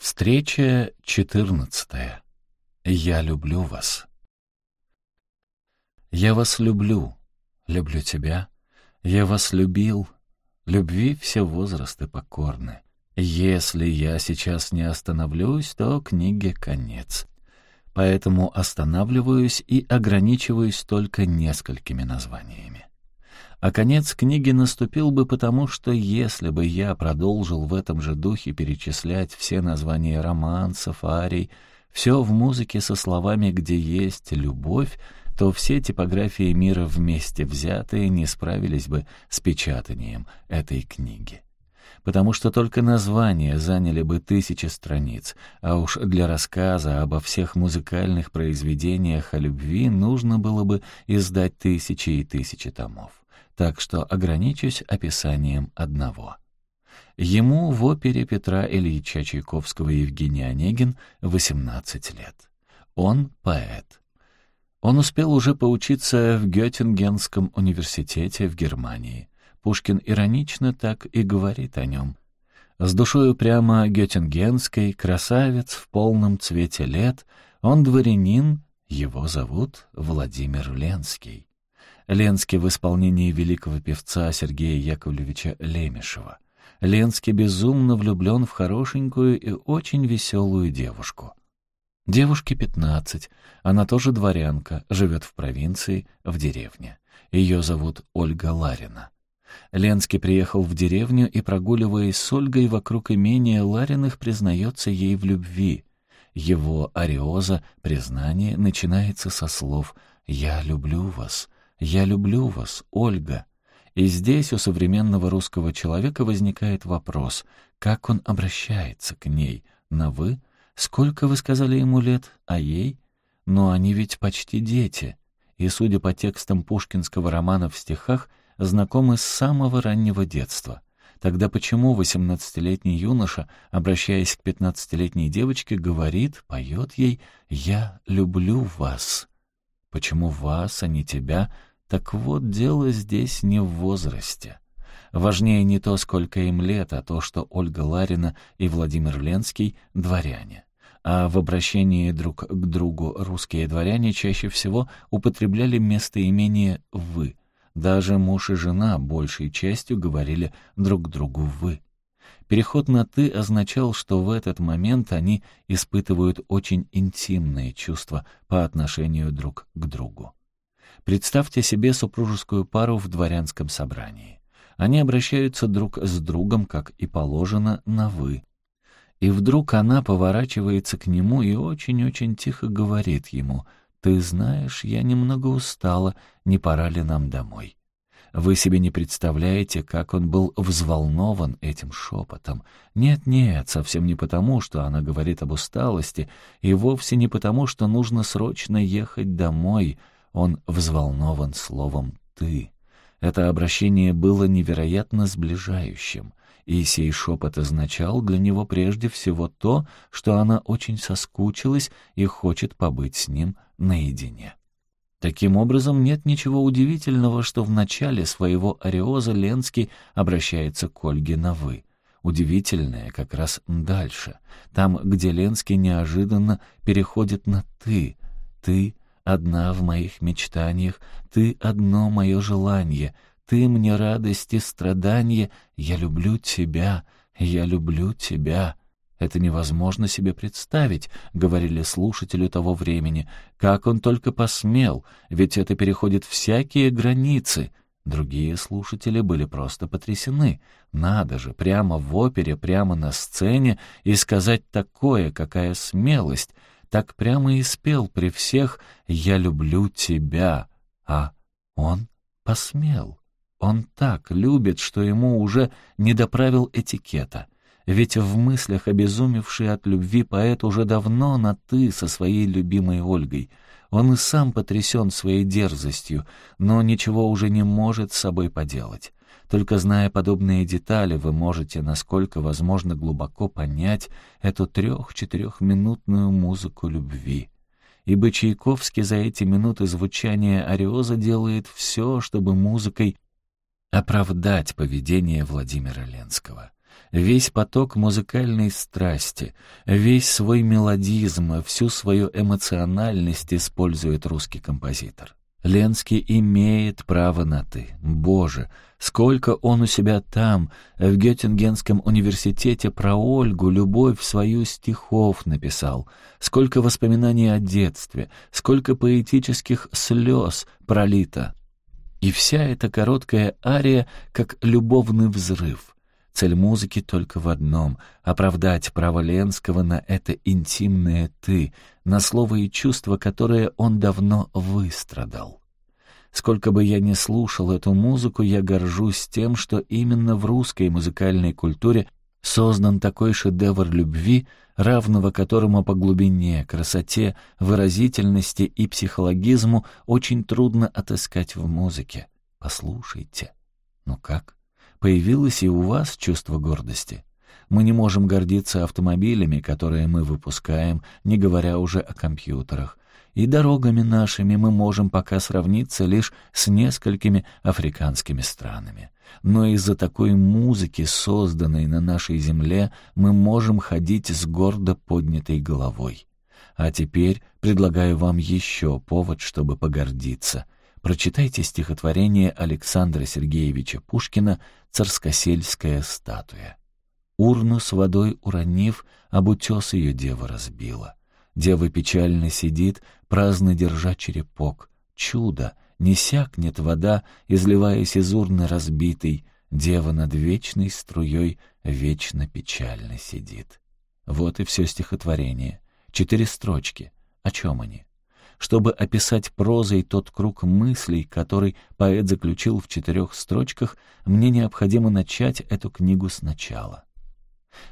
Встреча четырнадцатая. Я люблю вас. Я вас люблю, люблю тебя. Я вас любил. Любви все возрасты покорны. Если я сейчас не остановлюсь, то книге конец. Поэтому останавливаюсь и ограничиваюсь только несколькими названиями. А конец книги наступил бы потому, что если бы я продолжил в этом же духе перечислять все названия романсов, арий, все в музыке со словами «где есть любовь», то все типографии мира вместе взятые не справились бы с печатанием этой книги. Потому что только названия заняли бы тысячи страниц, а уж для рассказа обо всех музыкальных произведениях о любви нужно было бы издать тысячи и тысячи томов так что ограничусь описанием одного. Ему в опере Петра Ильича Чайковского Евгений Онегин 18 лет. Он поэт. Он успел уже поучиться в Геттингенском университете в Германии. Пушкин иронично так и говорит о нем. С душою прямо геттингенской, красавец в полном цвете лет, он дворянин, его зовут Владимир Ленский. Ленский в исполнении великого певца Сергея Яковлевича Лемешева. Ленский безумно влюблен в хорошенькую и очень веселую девушку. Девушке пятнадцать, она тоже дворянка, живет в провинции, в деревне. Ее зовут Ольга Ларина. Ленский приехал в деревню и, прогуливаясь с Ольгой вокруг имения Лариных, признается ей в любви. Его ариоза, признание, начинается со слов «Я люблю вас», «Я люблю вас, Ольга». И здесь у современного русского человека возникает вопрос, как он обращается к ней, на «вы», сколько вы сказали ему лет, а ей? Но они ведь почти дети, и, судя по текстам пушкинского романа в стихах, знакомы с самого раннего детства. Тогда почему восемнадцатилетний юноша, обращаясь к пятнадцатилетней девочке, говорит, поет ей «Я люблю вас»? Почему вас, а не тебя, так вот, дело здесь не в возрасте. Важнее не то, сколько им лет, а то, что Ольга Ларина и Владимир Ленский — дворяне. А в обращении друг к другу русские дворяне чаще всего употребляли местоимение «вы». Даже муж и жена большей частью говорили друг другу «вы». Переход на «ты» означал, что в этот момент они испытывают очень интимные чувства по отношению друг к другу. Представьте себе супружескую пару в дворянском собрании. Они обращаются друг с другом, как и положено, на «вы». И вдруг она поворачивается к нему и очень-очень тихо говорит ему, «Ты знаешь, я немного устала, не пора ли нам домой?» Вы себе не представляете, как он был взволнован этим шепотом. Нет-нет, совсем не потому, что она говорит об усталости, и вовсе не потому, что нужно срочно ехать домой — он взволнован словом «ты». Это обращение было невероятно сближающим, и сей шепот означал для него прежде всего то, что она очень соскучилась и хочет побыть с ним наедине. Таким образом, нет ничего удивительного, что в начале своего ариоза Ленский обращается к Ольге на «вы». Удивительное как раз дальше, там, где Ленский неожиданно переходит на «ты». «Ты одна в моих мечтаниях, ты одно мое желание, ты мне радость и страдание, я люблю тебя, я люблю тебя. Это невозможно себе представить, говорили слушатели того времени. Как он только посмел, ведь это переходит всякие границы. Другие слушатели были просто потрясены. Надо же, прямо в опере, прямо на сцене и сказать такое, какая смелость так прямо и спел при всех «Я люблю тебя», а он посмел. Он так любит, что ему уже не доправил этикета. Ведь в мыслях обезумевший от любви поэт уже давно на «ты» со своей любимой Ольгой. Он и сам потрясен своей дерзостью, но ничего уже не может с собой поделать. Только зная подобные детали, вы можете, насколько возможно, глубоко понять эту трех-четырехминутную музыку любви. Ибо Чайковский за эти минуты звучания ариоза делает все, чтобы музыкой оправдать поведение Владимира Ленского. весь поток музыкальной страсти, весь свой мелодизм, всю свою эмоциональность использует русский композитор. Ленский имеет право на «ты». Боже, сколько он у себя там, в Геттингенском университете про Ольгу, любовь свою стихов написал, сколько воспоминаний о детстве, сколько поэтических слез пролито. И вся эта короткая ария, как любовный взрыв. Цель музыки только в одном — оправдать право Ленского на это интимное «ты», на слово и чувство, которое он давно выстрадал. Сколько бы я ни слушал эту музыку, я горжусь тем, что именно в русской музыкальной культуре создан такой шедевр любви, равного которому по глубине, красоте, выразительности и психологизму очень трудно отыскать в музыке. Послушайте. Ну как? Появилось и у вас чувство гордости? Мы не можем гордиться автомобилями, которые мы выпускаем, не говоря уже о компьютерах. И дорогами нашими мы можем пока сравниться лишь с несколькими африканскими странами. Но из-за такой музыки, созданной на нашей земле, мы можем ходить с гордо поднятой головой. А теперь предлагаю вам еще повод, чтобы погордиться — Прочитайте стихотворение Александра Сергеевича Пушкина «Царскосельская статуя». Урну с водой уронив, об утес ее дева разбила. Дева печально сидит, праздно держа черепок. Чудо! Не сякнет вода, изливаясь из урны разбитой. Дева над вечной струей вечно печально сидит. Вот и все стихотворение. Четыре строчки. О чем они? чтобы описать прозой тот круг мыслей, который поэт заключил в четырех строчках, мне необходимо начать эту книгу сначала.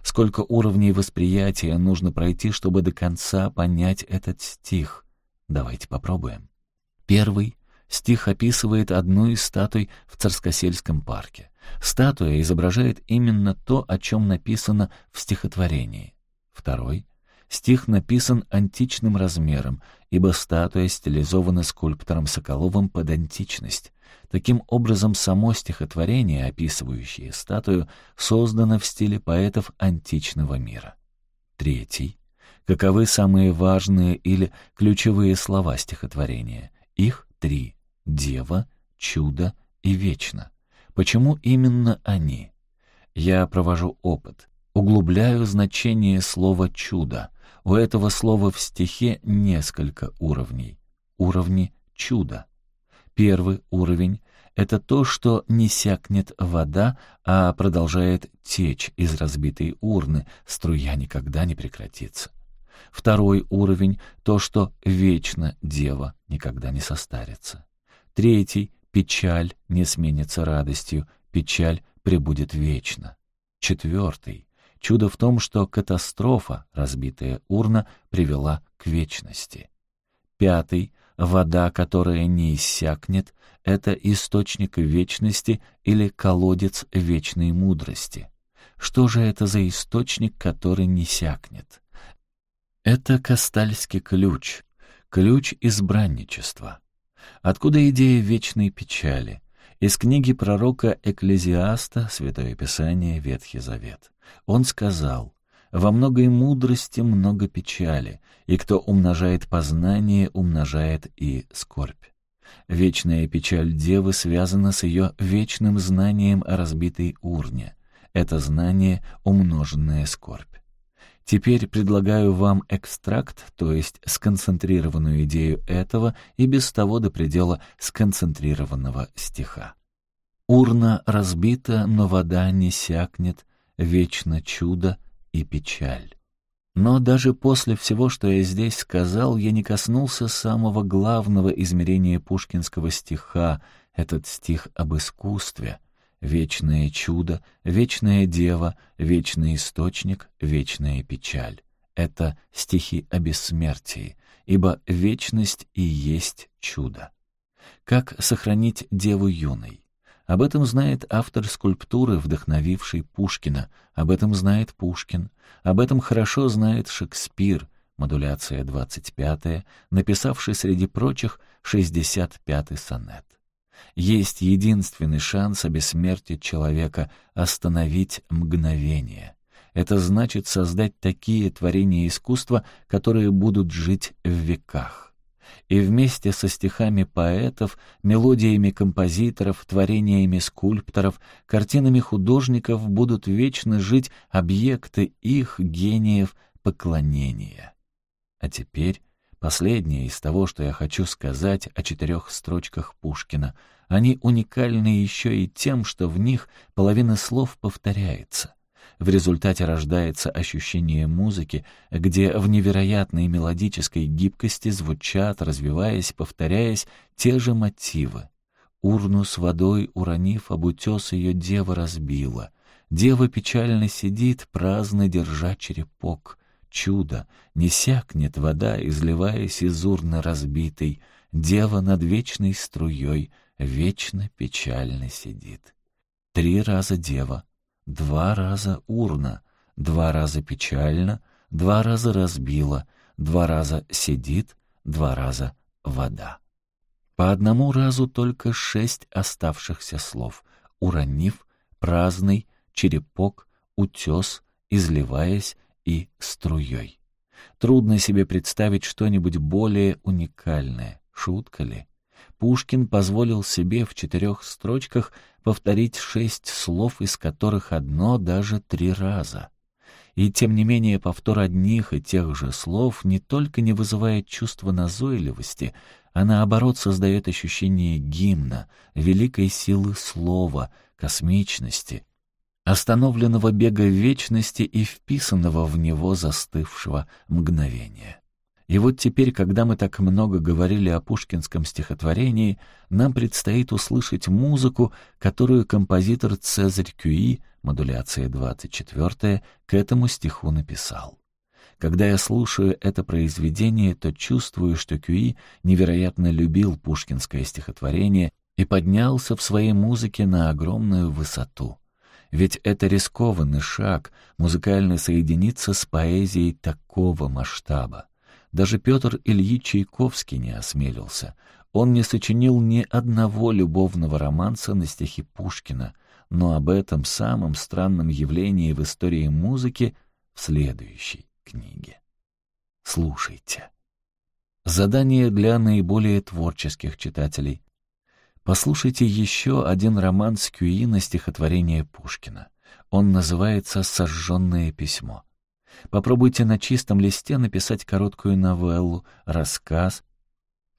Сколько уровней восприятия нужно пройти, чтобы до конца понять этот стих? Давайте попробуем. Первый стих описывает одну из статуй в Царскосельском парке. Статуя изображает именно то, о чем написано в стихотворении. Второй Стих написан античным размером, ибо статуя стилизована скульптором Соколовым под античность. Таким образом, само стихотворение, описывающее статую, создано в стиле поэтов античного мира. Третий. Каковы самые важные или ключевые слова стихотворения? Их три — «дева», «чудо» и «вечно». Почему именно они? Я провожу опыт, углубляю значение слова «чудо», у этого слова в стихе несколько уровней. Уровни чуда. Первый уровень — это то, что не сякнет вода, а продолжает течь из разбитой урны, струя никогда не прекратится. Второй уровень — то, что вечно дева никогда не состарится. Третий — печаль не сменится радостью, печаль пребудет вечно. Четвертый Чудо в том, что катастрофа, разбитая урна, привела к вечности. Пятый — вода, которая не иссякнет, это источник вечности или колодец вечной мудрости. Что же это за источник, который не сякнет? Это Кастальский ключ, ключ избранничества. Откуда идея вечной печали? Из книги пророка Экклезиаста, Святое Писание, Ветхий Завет. Он сказал, «Во многой мудрости много печали, и кто умножает познание, умножает и скорбь». Вечная печаль девы связана с ее вечным знанием о разбитой урне. Это знание — умноженная скорбь. Теперь предлагаю вам экстракт, то есть сконцентрированную идею этого и без того до предела сконцентрированного стиха. Урна разбита, но вода не сякнет, вечно чудо и печаль. Но даже после всего, что я здесь сказал, я не коснулся самого главного измерения пушкинского стиха, этот стих об искусстве. Вечное чудо, вечная дева, вечный источник, вечная печаль. Это стихи о бессмертии, ибо вечность и есть чудо. Как сохранить деву юной? Об этом знает автор скульптуры, вдохновивший Пушкина, об этом знает Пушкин, об этом хорошо знает Шекспир, модуляция 25 написавший среди прочих 65-й сонет. Есть единственный шанс обессмертить человека — остановить мгновение. Это значит создать такие творения искусства, которые будут жить в веках. И вместе со стихами поэтов, мелодиями композиторов, творениями скульпторов, картинами художников будут вечно жить объекты их гениев поклонения. А теперь последнее из того, что я хочу сказать о четырех строчках Пушкина. Они уникальны еще и тем, что в них половина слов повторяется. В результате рождается ощущение музыки, где в невероятной мелодической гибкости звучат, развиваясь, повторяясь, те же мотивы. Урну с водой, уронив об утес, ее дева разбила. Дева печально сидит, праздно держа черепок. Чудо! Не сякнет вода, изливаясь из урны разбитой. Дева над вечной струей вечно печально сидит. Три раза дева, Два раза урна, два раза печально, два раза разбила, два раза сидит, два раза вода. По одному разу только шесть оставшихся слов. Уронив, праздный, черепок, утес, изливаясь и струей. Трудно себе представить что-нибудь более уникальное. Шутка ли? Пушкин позволил себе в четырех строчках повторить шесть слов, из которых одно даже три раза. И тем не менее повтор одних и тех же слов не только не вызывает чувства назойливости, а наоборот создает ощущение гимна, великой силы слова, космичности, остановленного бега вечности и вписанного в него застывшего мгновения. И вот теперь, когда мы так много говорили о пушкинском стихотворении, нам предстоит услышать музыку, которую композитор Цезарь Кюи, модуляция 24 к этому стиху написал. Когда я слушаю это произведение, то чувствую, что Кюи невероятно любил пушкинское стихотворение и поднялся в своей музыке на огромную высоту. Ведь это рискованный шаг, музыкально соединиться с поэзией такого масштаба. Даже Петр Ильич Чайковский не осмелился. Он не сочинил ни одного любовного романса на стихи Пушкина, но об этом самом странном явлении в истории музыки в следующей книге. Слушайте. Задание для наиболее творческих читателей. Послушайте еще один роман с Кюи стихотворение Пушкина. Он называется «Сожженное письмо». Попробуйте на чистом листе написать короткую новеллу, рассказ,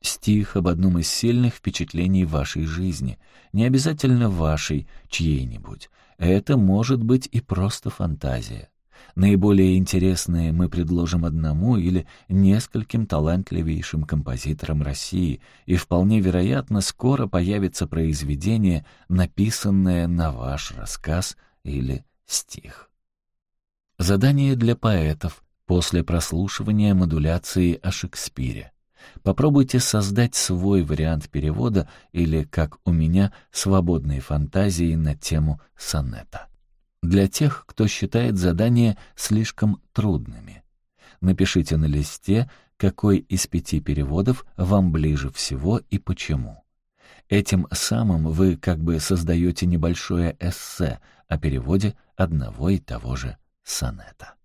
стих об одном из сильных впечатлений вашей жизни. Не обязательно вашей, чьей-нибудь. Это может быть и просто фантазия. Наиболее интересные мы предложим одному или нескольким талантливейшим композиторам России, и вполне вероятно скоро появится произведение, написанное на ваш рассказ или стих. Задание для поэтов после прослушивания модуляции о Шекспире. Попробуйте создать свой вариант перевода или, как у меня, свободные фантазии на тему сонета. Для тех, кто считает задания слишком трудными. Напишите на листе, какой из пяти переводов вам ближе всего и почему. Этим самым вы как бы создаете небольшое эссе о переводе одного и того же сонета.